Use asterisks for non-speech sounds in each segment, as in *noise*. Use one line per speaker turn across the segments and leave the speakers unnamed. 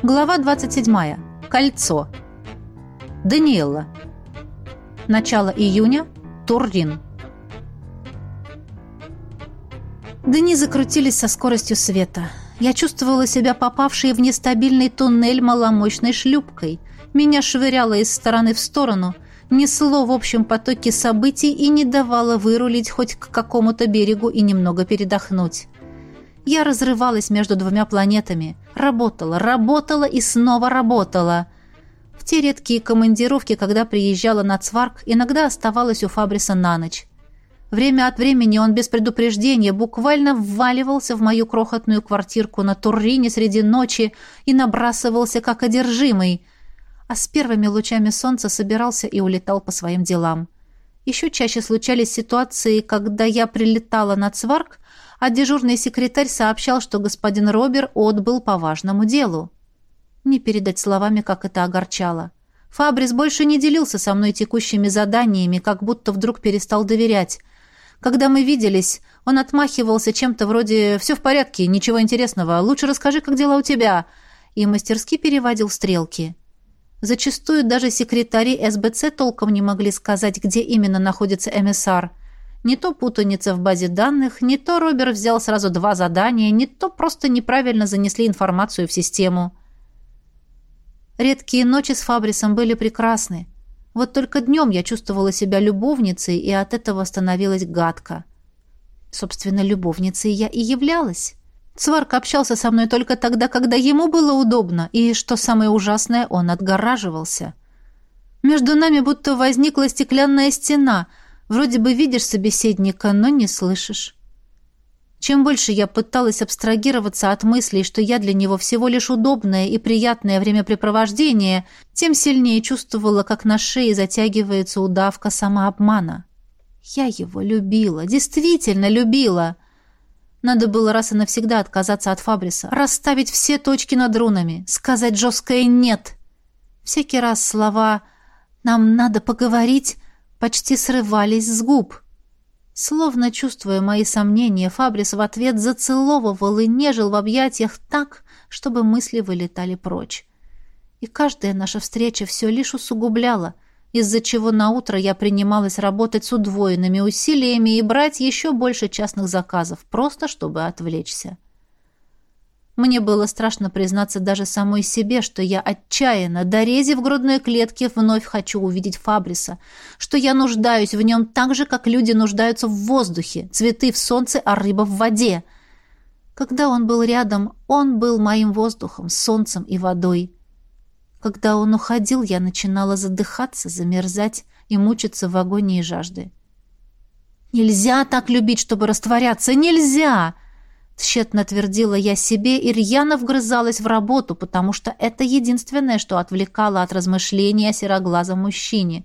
Глава 27. Кольцо. Даниэлла. Начало июня. Туррин. Дни закрутились со скоростью света. Я чувствовала себя попавшей в нестабильный туннель маломощной шлюпкой. Меня швыряло из стороны в сторону, несло в общем потоке событий и не давало вырулить хоть к какому-то берегу и немного передохнуть. Я разрывалась между двумя планетами. Работала, работала и снова работала. В те редкие командировки, когда приезжала на Цварк, иногда оставалась у Фабриса на ночь. Время от времени он без предупреждения буквально вваливался в мою крохотную квартирку на Туррине среди ночи и набрасывался как одержимый, а с первыми лучами солнца собирался и улетал по своим делам. Еще чаще случались ситуации, когда я прилетала на Цварк, а дежурный секретарь сообщал, что господин Робер отбыл по важному делу. Не передать словами, как это огорчало. Фабрис больше не делился со мной текущими заданиями, как будто вдруг перестал доверять. Когда мы виделись, он отмахивался чем-то вроде «все в порядке, ничего интересного, лучше расскажи, как дела у тебя», и мастерски переводил стрелки. Зачастую даже секретари СБЦ толком не могли сказать, где именно находится эмиссар – не то путаница в базе данных, не то Робер взял сразу два задания, не то просто неправильно занесли информацию в систему. Редкие ночи с Фабрисом были прекрасны. Вот только днем я чувствовала себя любовницей, и от этого становилась гадко. Собственно, любовницей я и являлась. Цварк общался со мной только тогда, когда ему было удобно, и, что самое ужасное, он отгораживался. Между нами будто возникла стеклянная стена — Вроде бы видишь собеседника, но не слышишь. Чем больше я пыталась абстрагироваться от мыслей, что я для него всего лишь удобное и приятное времяпрепровождение, тем сильнее чувствовала, как на шее затягивается удавка самообмана. Я его любила, действительно любила. Надо было раз и навсегда отказаться от Фабриса, расставить все точки над рунами, сказать жесткое «нет». Всякий раз слова «нам надо поговорить» почти срывались с губ. Словно чувствуя мои сомнения, Фабрис в ответ зацеловывал и нежил в объятиях так, чтобы мысли вылетали прочь. И каждая наша встреча все лишь усугубляла, из-за чего наутро я принималась работать с удвоенными усилиями и брать еще больше частных заказов, просто чтобы отвлечься. Мне было страшно признаться даже самой себе, что я отчаянно, дорези в грудной клетке, вновь хочу увидеть Фабриса, что я нуждаюсь в нем так же, как люди нуждаются в воздухе, цветы в солнце, а рыба в воде. Когда он был рядом, он был моим воздухом, солнцем и водой. Когда он уходил, я начинала задыхаться, замерзать и мучиться в агонии жажды. «Нельзя так любить, чтобы растворяться! Нельзя!» Тщетно твердила я себе и рьяно вгрызалась в работу, потому что это единственное, что отвлекало от размышления о сероглазом мужчине.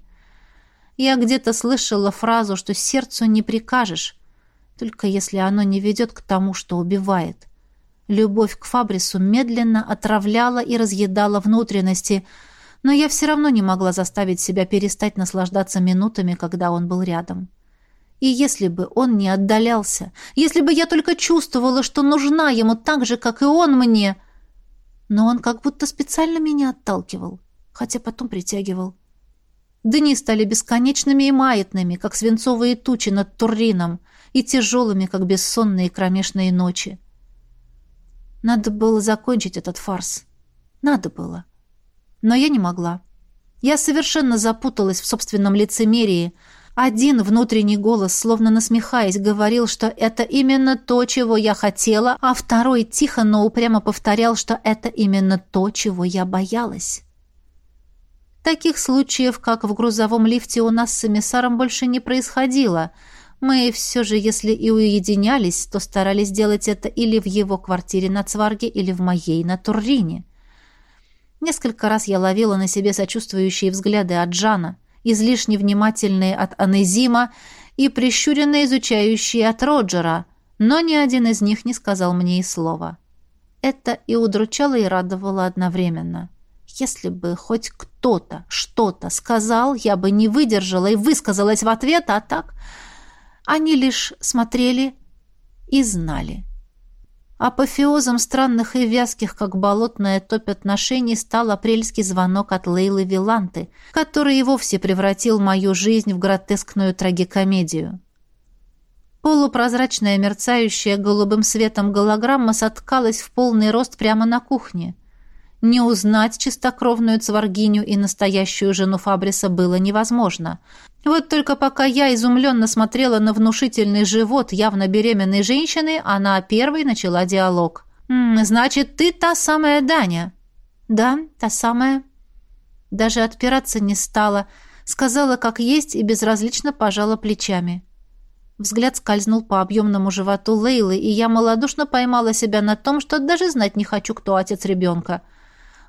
Я где-то слышала фразу, что сердцу не прикажешь, только если оно не ведет к тому, что убивает. Любовь к Фабрису медленно отравляла и разъедала внутренности, но я все равно не могла заставить себя перестать наслаждаться минутами, когда он был рядом. — и если бы он не отдалялся, если бы я только чувствовала, что нужна ему так же, как и он мне... Но он как будто специально меня отталкивал, хотя потом притягивал. Дни стали бесконечными и маятными, как свинцовые тучи над Туррином, и тяжелыми, как бессонные кромешные ночи. Надо было закончить этот фарс. Надо было. Но я не могла. Я совершенно запуталась в собственном лицемерии, один внутренний голос, словно насмехаясь, говорил, что это именно то, чего я хотела, а второй тихо, но упрямо повторял, что это именно то, чего я боялась. Таких случаев, как в грузовом лифте у нас с эмиссаром, больше не происходило. Мы все же, если и уединялись, то старались делать это или в его квартире на Цварге, или в моей на Туррине. Несколько раз я ловила на себе сочувствующие взгляды от Жана излишне внимательные от Анезима и прищуренно изучающие от Роджера, но ни один из них не сказал мне и слова. Это и удручало, и радовало одновременно. Если бы хоть кто-то что-то сказал, я бы не выдержала и высказалась в ответ, а так они лишь смотрели и знали. Апофеозом странных и вязких, как болотная топь отношений, стал апрельский звонок от Лейлы Виланты, который и вовсе превратил мою жизнь в гротескную трагикомедию. Полупрозрачная, мерцающая голубым светом голограмма соткалась в полный рост прямо на кухне. Не узнать чистокровную цваргиню и настоящую жену Фабриса было невозможно. Вот только пока я изумленно смотрела на внушительный живот явно беременной женщины, она первой начала диалог. «Значит, ты та самая Даня?» «Да, та самая». Даже отпираться не стала, сказала как есть и безразлично пожала плечами. Взгляд скользнул по объемному животу Лейлы, и я малодушно поймала себя на том, что даже знать не хочу, кто отец ребенка –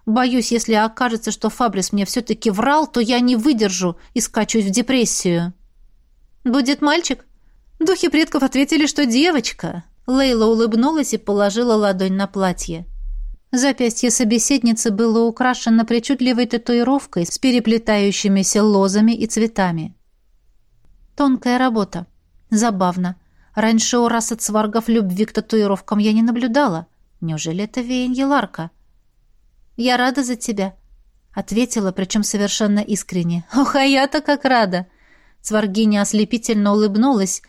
Боюсь, если окажется, что Фабрис мне все-таки врал, то я не выдержу и скачусь в депрессию. «Будет мальчик?» Духи предков ответили, что девочка. Лейла улыбнулась и положила ладонь на платье. Запястье собеседницы было украшено причудливой татуировкой с переплетающимися лозами и цветами. Тонкая работа. Забавно. Раньше у расы цваргов любви к татуировкам я не наблюдала. Неужели это веянье Ларка? — я рада за тебя», — ответила, причем совершенно искренне. «Ох, а я-то как рада!» Сваргиня ослепительно улыбнулась,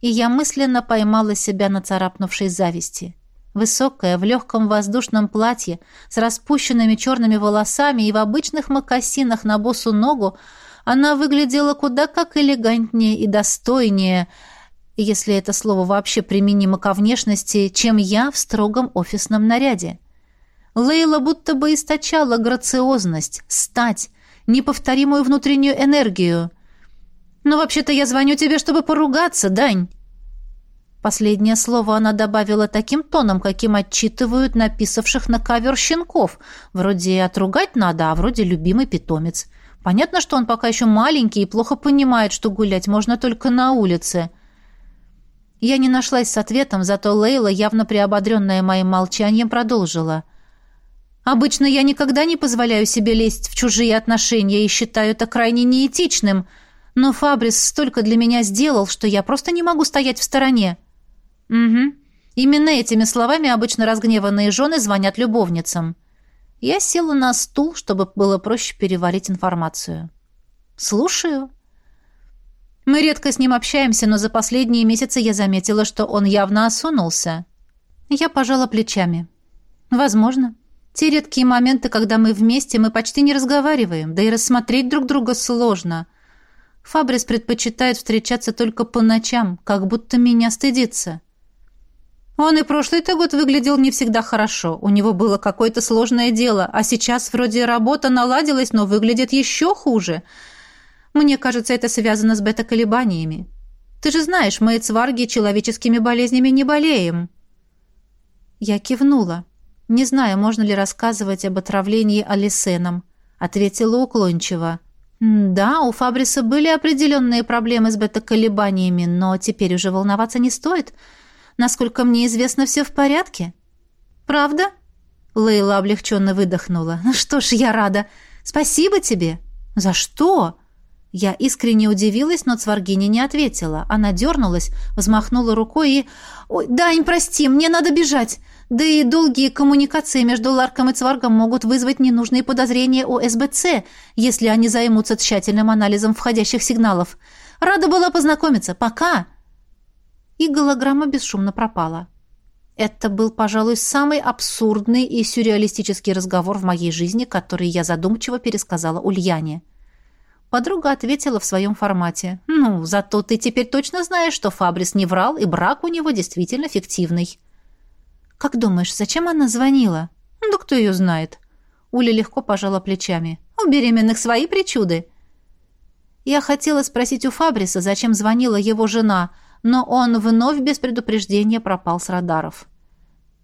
и я мысленно поймала себя на царапнувшей зависти. Высокая, в легком воздушном платье, с распущенными черными волосами и в обычных мокасинах на босу ногу, она выглядела куда как элегантнее и достойнее, если это слово вообще применимо ко внешности, чем я в строгом офисном наряде. Лейла будто бы источала грациозность, стать, неповторимую внутреннюю энергию. «Но вообще-то я звоню тебе, чтобы поругаться, Дань!» Последнее слово она добавила таким тоном, каким отчитывают написавших на кавер щенков. Вроде отругать надо, а вроде любимый питомец. Понятно, что он пока еще маленький и плохо понимает, что гулять можно только на улице. Я не нашлась с ответом, зато Лейла, явно приободренная моим молчанием, продолжила. Обычно я никогда не позволяю себе лезть в чужие отношения и считаю это крайне неэтичным, но Фабрис столько для меня сделал, что я просто не могу стоять в стороне. Угу. Именно этими словами обычно разгневанные жены звонят любовницам. Я села на стул, чтобы было проще переварить информацию. Слушаю. Мы редко с ним общаемся, но за последние месяцы я заметила, что он явно осунулся. Я пожала плечами. Возможно. Те редкие моменты, когда мы вместе, мы почти не разговариваем, да и рассмотреть друг друга сложно. Фабрис предпочитает встречаться только по ночам, как будто меня стыдится. Он и прошлый-то год выглядел не всегда хорошо. У него было какое-то сложное дело, а сейчас вроде работа наладилась, но выглядит еще хуже. Мне кажется, это связано с бета-колебаниями. Ты же знаешь, мы, цварги, человеческими болезнями не болеем. Я кивнула. «Не знаю, можно ли рассказывать об отравлении алисеном», — ответила уклончиво. «Да, у Фабриса были определенные проблемы с бета-колебаниями, но теперь уже волноваться не стоит. Насколько мне известно, все в порядке». «Правда?» Лейла облегченно выдохнула. «Ну что ж, я рада. Спасибо тебе». «За что?» Я искренне удивилась, но Цваргиня не ответила. Она дернулась, взмахнула рукой и... «Ой, Дань, прости, мне надо бежать. Да и долгие коммуникации между Ларком и Цваргом могут вызвать ненужные подозрения у СБЦ, если они займутся тщательным анализом входящих сигналов. Рада была познакомиться. Пока!» И голограмма бесшумно пропала. Это был, пожалуй, самый абсурдный и сюрреалистический разговор в моей жизни, который я задумчиво пересказала Ульяне. Подруга ответила в своем формате. «Ну, зато ты теперь точно знаешь, что Фабрис не врал, и брак у него действительно фиктивный». «Как думаешь, зачем она звонила?» «Да кто ее знает?» Уля легко пожала плечами. «У беременных свои причуды». Я хотела спросить у Фабриса, зачем звонила его жена, но он вновь без предупреждения пропал с радаров.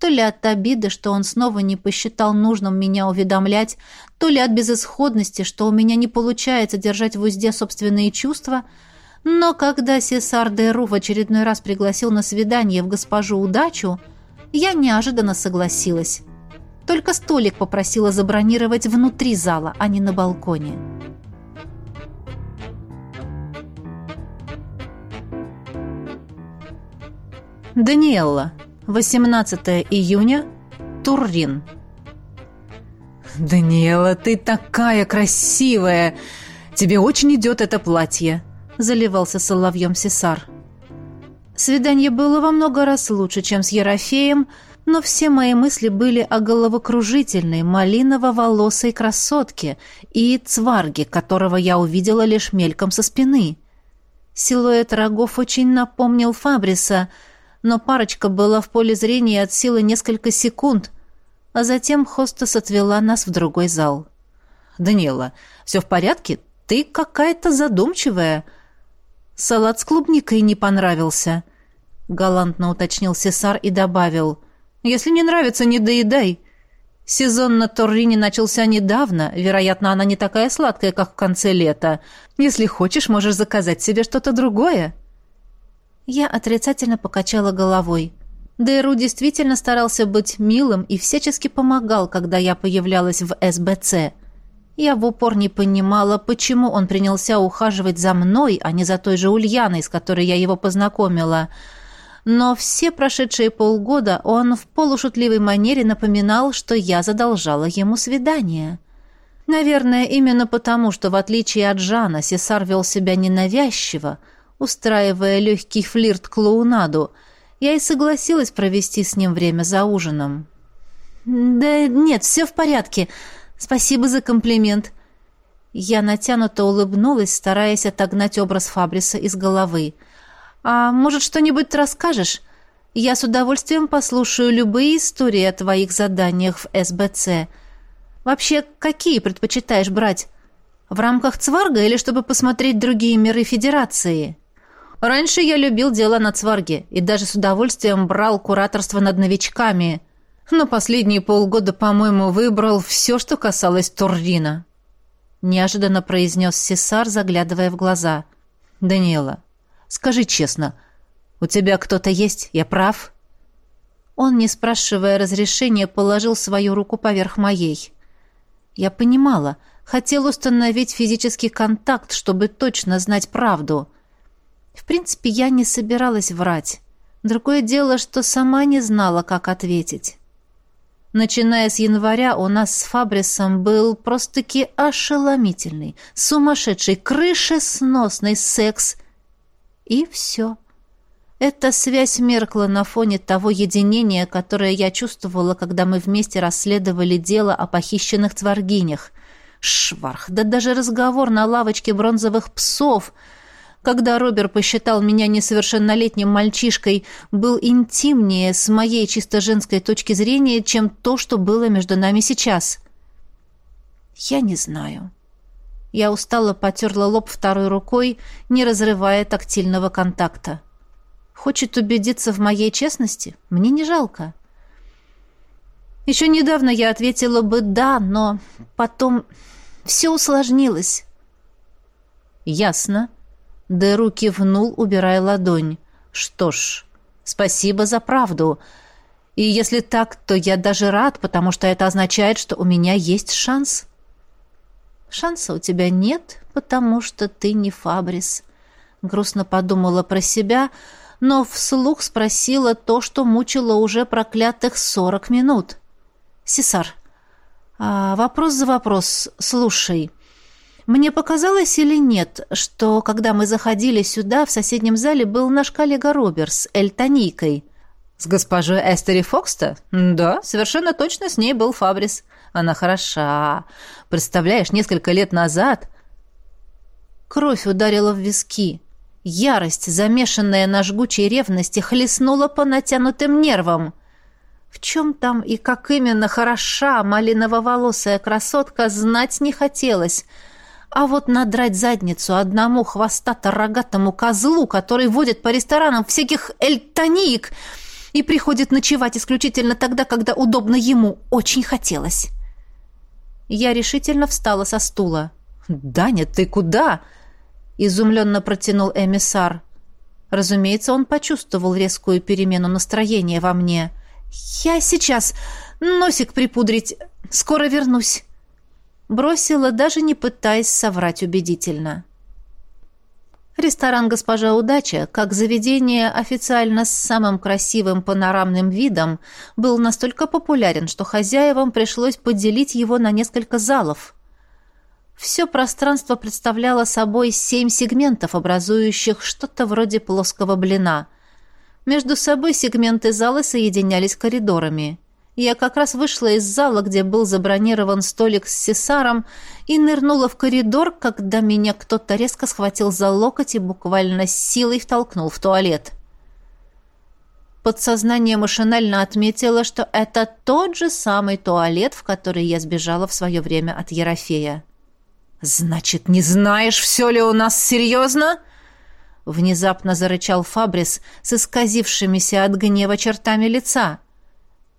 То ли от обиды, что он снова не посчитал нужным меня уведомлять, то ли от безысходности, что у меня не получается держать в узде собственные чувства, но когда Сесар Деру в очередной раз пригласил на свидание в госпожу Удачу, я неожиданно согласилась. Только столик попросила забронировать внутри зала, а не на балконе. «Даниэлла», 18 июня. Туррин.
«Даниэла, ты такая красивая! Тебе очень идет это платье!» — заливался соловьем Сесар.
Свидание было во много раз лучше, чем с Ерофеем, но все мои мысли были о головокружительной, малиново-волосой красотке и цварге, которого я увидела лишь мельком со спины. Силуэт рогов очень напомнил Фабриса, но парочка была в поле зрения от силы несколько секунд, а затем хостес отвела нас в другой зал.
«Даниэла, все в порядке? Ты какая-то задумчивая.
Салат с клубникой не понравился», — галантно уточнил Сесар и добавил. «Если не нравится, не доедай. Сезон на Торрине начался недавно, вероятно, она не такая сладкая, как в конце лета. Если хочешь, можешь заказать себе что-то другое». Я отрицательно покачала головой. Дэру действительно старался быть милым и всячески помогал, когда я появлялась в СБЦ. Я в упор не понимала, почему он принялся ухаживать за мной, а не за той же Ульяной, с которой я его познакомила. Но все прошедшие полгода он в полушутливой манере напоминал, что я задолжала ему свидание. Наверное, именно потому, что, в отличие от Жана, Сесар вел себя ненавязчиво, устраивая легкий флирт-клоунаду, я и согласилась провести с ним время за ужином. «Да нет, все в порядке», Спасибо за комплимент. Я натянуто улыбнулась, стараясь отогнать образ Фабриса из головы. А может, что-нибудь расскажешь? Я с удовольствием послушаю любые истории о твоих заданиях в СБЦ. Вообще, какие предпочитаешь брать? В рамках Цварга или чтобы посмотреть другие миры Федерации? Раньше я любил дела на Цварге и даже с удовольствием брал кураторство над новичками – но последние полгода, по-моему, выбрал все, что касалось Туррина», — неожиданно произнес Сесар, заглядывая в глаза.
«Даниэла, скажи честно, у тебя кто-то есть? Я прав?»
Он, не спрашивая разрешения, положил свою руку поверх моей. Я понимала, хотел установить физический контакт, чтобы точно знать правду. В принципе, я не собиралась врать. Другое дело, что сама не знала, как ответить. Начиная с января у нас с Фабрисом был просто-таки ошеломительный, сумасшедший, крышесносный секс. И все. Эта связь меркла на фоне того единения, которое я чувствовала, когда мы вместе расследовали дело о похищенных цваргинях. Шварх, да даже разговор на лавочке бронзовых псов — когда Робер посчитал меня несовершеннолетним мальчишкой, был интимнее с моей чисто женской точки зрения, чем то, что было между нами сейчас. Я не знаю. Я устало потерла лоб второй рукой, не разрывая тактильного контакта. Хочет убедиться в моей честности? Мне не жалко. Еще недавно я ответила бы «да», но потом все усложнилось.
«Ясно», Деру кивнул, убирая ладонь. «Что ж, спасибо за правду. И если так, то я даже рад, потому что это означает, что у меня есть шанс».
«Шанса у тебя нет, потому что ты не Фабрис», — грустно подумала про себя, но вслух спросила то, что мучило уже проклятых сорок минут. «Сесар, а вопрос за вопрос. Слушай». Мне показалось или нет, что, когда мы заходили сюда, в соседнем зале был наш коллега Роберс, Эльтоникой.
С госпожой Эстери Фокста? Да, совершенно точно с ней был Фабрис. Она хороша. Представляешь, несколько лет назад...
Кровь ударила в виски. Ярость, замешанная на жгучей ревности, хлестнула по натянутым нервам. В чем там и как именно хороша малиново-волосая красотка, знать не хотелось — а вот надрать задницу одному хвостато-рогатому козлу, который водит по ресторанам всяких эльтониек и приходит ночевать исключительно тогда, когда удобно ему, очень хотелось. Я решительно встала со стула.
«Даня, ты куда?» — изумленно протянул эмиссар.
Разумеется, он почувствовал резкую перемену настроения во мне. «Я сейчас носик припудрить. Скоро вернусь». Бросила, даже не пытаясь соврать убедительно. Ресторан «Госпожа Удача», как заведение официально с самым красивым панорамным видом, был настолько популярен, что хозяевам пришлось поделить его на несколько залов. Все пространство представляло собой семь сегментов, образующих что-то вроде плоского блина. Между собой сегменты зала соединялись коридорами. Я как раз вышла из зала, где был забронирован столик с сесаром, и нырнула в коридор, когда меня кто-то резко схватил за локоть и буквально силой втолкнул в туалет. Подсознание машинально отметило, что это тот же самый туалет, в который я сбежала в свое время от Ерофея.
«Значит, не знаешь, все ли у нас серьезно?» Внезапно зарычал Фабрис с исказившимися от гнева чертами лица.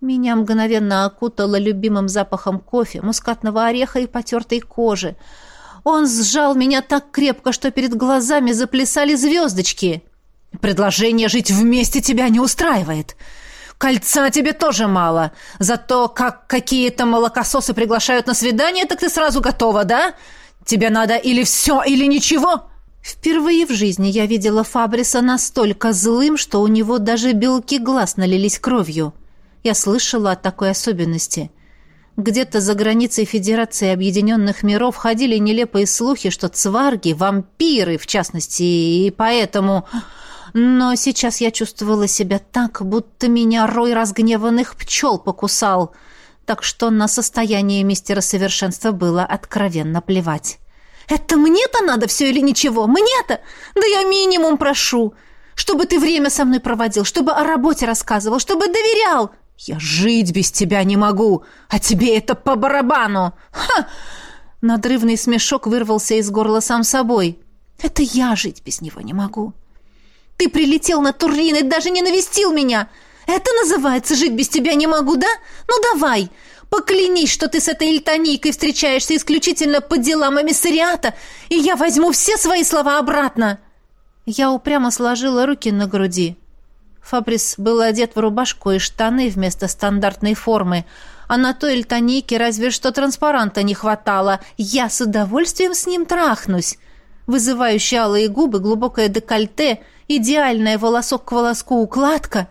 Меня мгновенно окутало любимым запахом кофе, мускатного ореха и потертой кожи. Он сжал меня так крепко, что перед глазами заплясали звездочки. «Предложение жить вместе тебя не устраивает. Кольца тебе тоже мало. Зато как какие-то молокососы приглашают на свидание, так ты сразу готова, да? Тебе надо или все, или ничего».
Впервые в жизни я видела Фабриса настолько злым, что у него даже белки глаз налились кровью. Я слышала о такой особенности. Где-то за границей Федерации Объединенных Миров ходили нелепые слухи, что цварги — вампиры, в частности, и поэтому... Но сейчас я чувствовала себя так, будто меня рой разгневанных пчел покусал, так что на состояние мистера совершенства было откровенно плевать. «Это мне-то надо все или ничего? Мне-то? Да я минимум прошу!» чтобы ты время со мной проводил, чтобы о работе рассказывал, чтобы доверял.
«Я жить без тебя не могу, а тебе это по барабану!»
«Ха!» Надрывный смешок вырвался из горла сам собой. «Это я жить без него не могу. Ты прилетел на Турин и даже не навестил меня. Это называется жить без тебя не могу, да? Ну давай, поклянись, что ты с этой эльтонийкой встречаешься исключительно по делам эмиссариата, и я возьму все свои слова обратно». Я упрямо сложила руки на груди. Фабрис был одет в рубашку и штаны вместо стандартной формы, а на той эльтонийке разве что транспаранта не хватало. Я с удовольствием с ним трахнусь. Вызывающие алые губы, глубокое декольте, идеальная волосок к волоску укладка.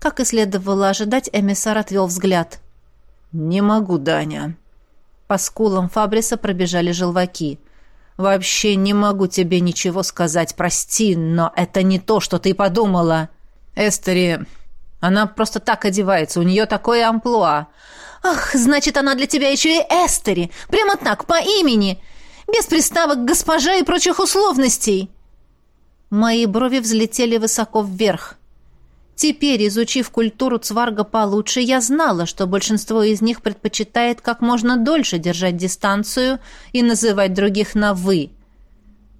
Как и следовало ожидать, эмиссар отвел взгляд.
«Не могу, Даня». По скулам Фабриса пробежали желваки. «Вообще не могу тебе ничего сказать, прости, но это не то, что ты подумала». Эстери, она просто так одевается, у нее такое амплуа.
Ах, значит, она для тебя еще и Эстери, прямо так, по имени, без приставок госпожа и прочих условностей. Мои брови взлетели высоко вверх. Теперь, изучив культуру цварга получше, я знала, что большинство из них предпочитает как можно дольше держать дистанцию и называть других на «вы».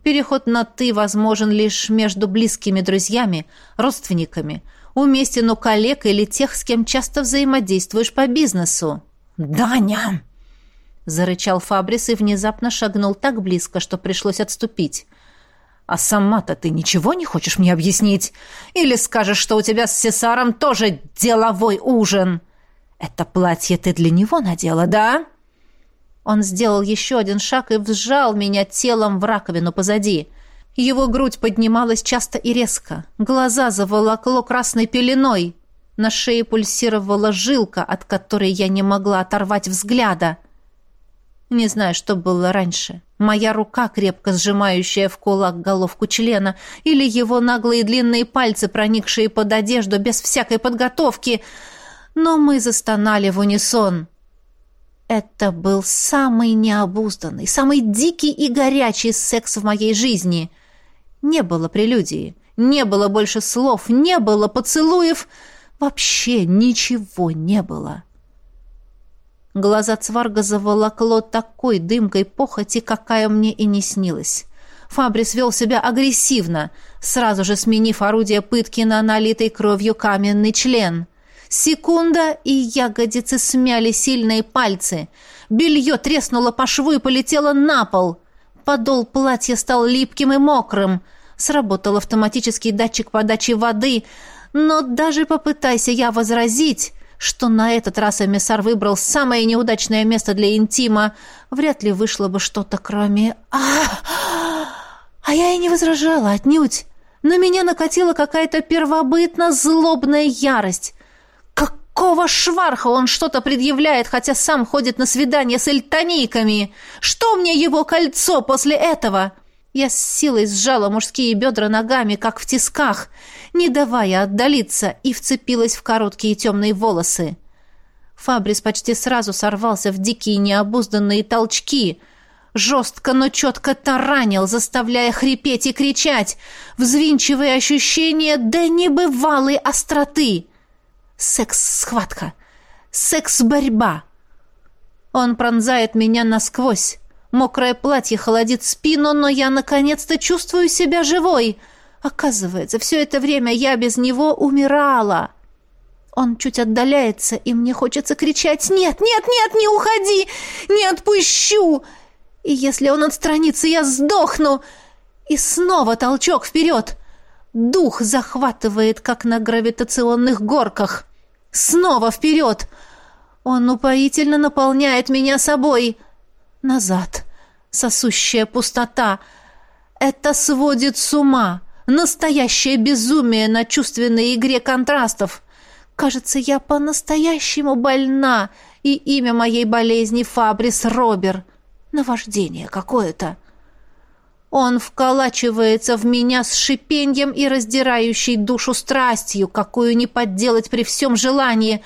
Переход на «ты» возможен лишь между близкими друзьями, родственниками, уместен у коллег или тех, с кем часто взаимодействуешь по бизнесу.
«Даня!»
— зарычал Фабрис и внезапно шагнул так близко, что пришлось отступить.
«А сама-то ты ничего не хочешь мне объяснить? Или скажешь, что у тебя с Сесаром тоже деловой ужин? Это платье ты для него надела, да?»
Он сделал еще один шаг и вжал меня телом в раковину позади. Его грудь поднималась часто и резко. Глаза заволокло красной пеленой. На шее пульсировала жилка, от которой я не могла оторвать взгляда. Не знаю, что было раньше. Моя рука, крепко сжимающая в кулак головку члена, или его наглые длинные пальцы, проникшие под одежду без всякой подготовки. Но мы застонали в унисон. Это был самый необузданный, самый дикий и горячий секс в моей жизни. Не было прелюдии, не было больше слов, не было поцелуев, вообще ничего не было. Глаза Цварга заволокло такой дымкой похоти, какая мне и не снилась. Фабрис вел себя агрессивно, сразу же сменив орудие пытки на налитой кровью каменный член — Секунда, и ягодицы смяли сильные пальцы. Белье треснуло по шву и полетело на пол. Подол платья стал липким и мокрым. Сработал автоматический датчик подачи воды, но даже попытайся я возразить, что на этот раз эмиссар выбрал самое неудачное место для интима, вряд ли вышло бы что-то кроме... А, а я и не возражала, отнюдь. На меня накатила какая-то первобытно злобная ярость. Какого шварха он что-то предъявляет, хотя сам ходит на свидание с эльтонийками? Что мне его кольцо после этого? Я с силой сжала мужские бедра ногами, как в тисках, не давая отдалиться, и вцепилась в короткие темные волосы. Фабрис почти сразу сорвался в дикие необузданные толчки — жестко, но четко таранил, заставляя хрипеть и кричать, взвинчивая ощущение до небывалой остроты. Секс-схватка, секс-борьба. Он пронзает меня насквозь. Мокрое платье холодит спину, но я наконец-то чувствую себя живой. Оказывается, все это время я без него умирала. Он чуть отдаляется, и мне хочется кричать «Нет, нет, нет, не уходи! Не отпущу!» И если он отстранится, я сдохну. И снова толчок вперед. Дух захватывает, как на гравитационных горках. Снова вперед. Он упоительно наполняет меня собой. Назад. Сосущая пустота. Это сводит с ума. Настоящее безумие на чувственной игре контрастов. Кажется, я по-настоящему больна, и имя моей болезни Фабрис Робер — Наваждение какое-то. Он вколачивается в меня с шипением и раздирающей душу страстью, какую не подделать при всем желании,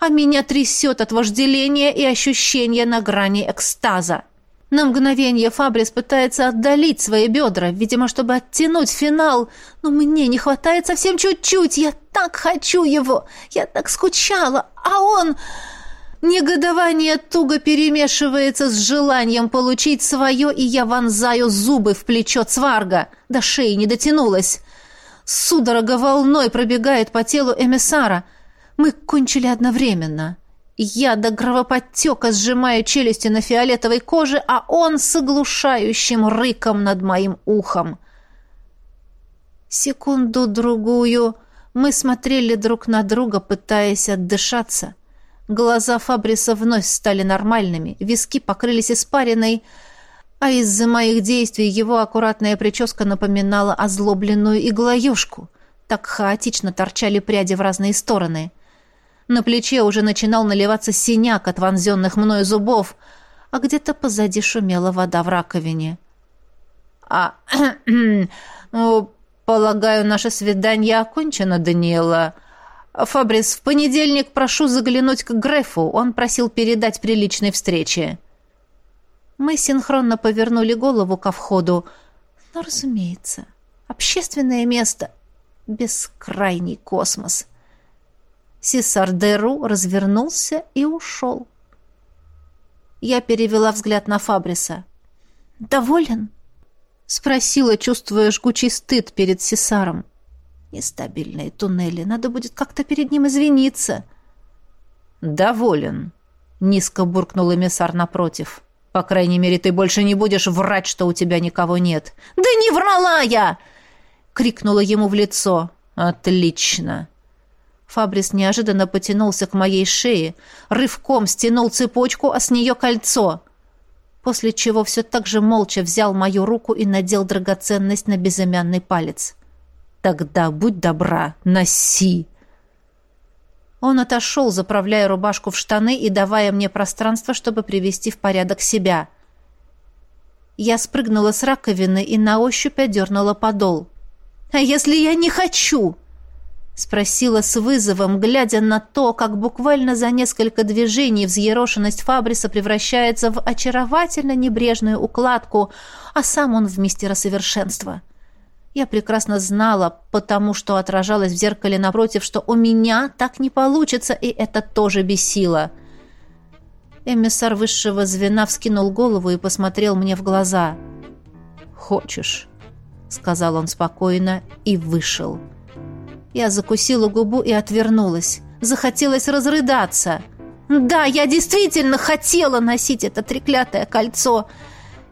а меня трясет от вожделения и ощущения на грани экстаза. На мгновение Фабрис пытается отдалить свои бедра, видимо, чтобы оттянуть финал, но мне не хватает совсем чуть-чуть. Я так хочу его, я так скучала, а он... Негодование туго перемешивается с желанием получить свое, и я вонзаю зубы в плечо цварга. До шеи не дотянулась. Судорога волной пробегает по телу эмиссара. Мы кончили одновременно. Я до кровоподтека сжимаю челюсти на фиолетовой коже, а он с оглушающим рыком над моим ухом. Секунду-другую мы смотрели друг на друга, пытаясь отдышаться. Глаза Фабриса вновь стали нормальными, виски покрылись испариной, а из-за моих действий его аккуратная прическа напоминала озлобленную иглоюшку. Так хаотично торчали пряди в разные стороны. На плече уже начинал наливаться синяк от вонзенных мною зубов, а где-то позади шумела вода в раковине. «А, *clears throat* ну, полагаю, наше свидание окончено, Даниэла», «Фабрис, в понедельник прошу заглянуть к Грефу. Он просил передать при личной встрече». Мы синхронно повернули голову ко входу. Но, разумеется, общественное место — бескрайний космос. Сисардеру развернулся и ушел. Я перевела взгляд на Фабриса. «Доволен?» — спросила, чувствуя жгучий стыд перед Сесаром. Нестабильные туннели. Надо будет как-то перед ним извиниться. «Доволен», — низко буркнул эмиссар напротив. «По крайней мере, ты больше не будешь врать, что у тебя никого нет». «Да не врала я!» — крикнула ему в лицо. «Отлично!» Фабрис неожиданно потянулся к моей шее, рывком стянул цепочку, а с нее кольцо, после чего все так же молча взял мою руку и надел драгоценность на безымянный палец. Тогда будь добра, носи. Он отошел, заправляя рубашку в штаны и давая мне пространство, чтобы привести в порядок себя. Я спрыгнула с раковины и на ощупь одернула подол. «А если я не хочу?» Спросила с вызовом, глядя на то, как буквально за несколько движений взъерошенность Фабриса превращается в очаровательно небрежную укладку, а сам он в мистера совершенства. Я прекрасно знала, потому что отражалась в зеркале напротив, что у меня так не получится, и это тоже бесило. Эмиссар высшего звена вскинул голову и посмотрел мне в глаза. «Хочешь», — сказал он спокойно и вышел. Я закусила губу и отвернулась. Захотелось разрыдаться. «Да, я действительно хотела носить это треклятое кольцо!»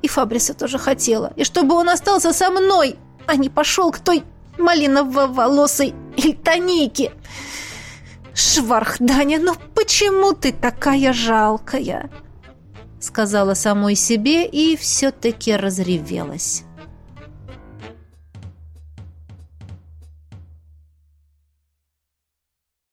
И Фабриса тоже хотела. И чтобы он остался со мной, а не пошел к той малиново-волосой Эльтонике. Шварх, Даня, ну почему ты такая жалкая?» Сказала самой себе и все-таки разревелась.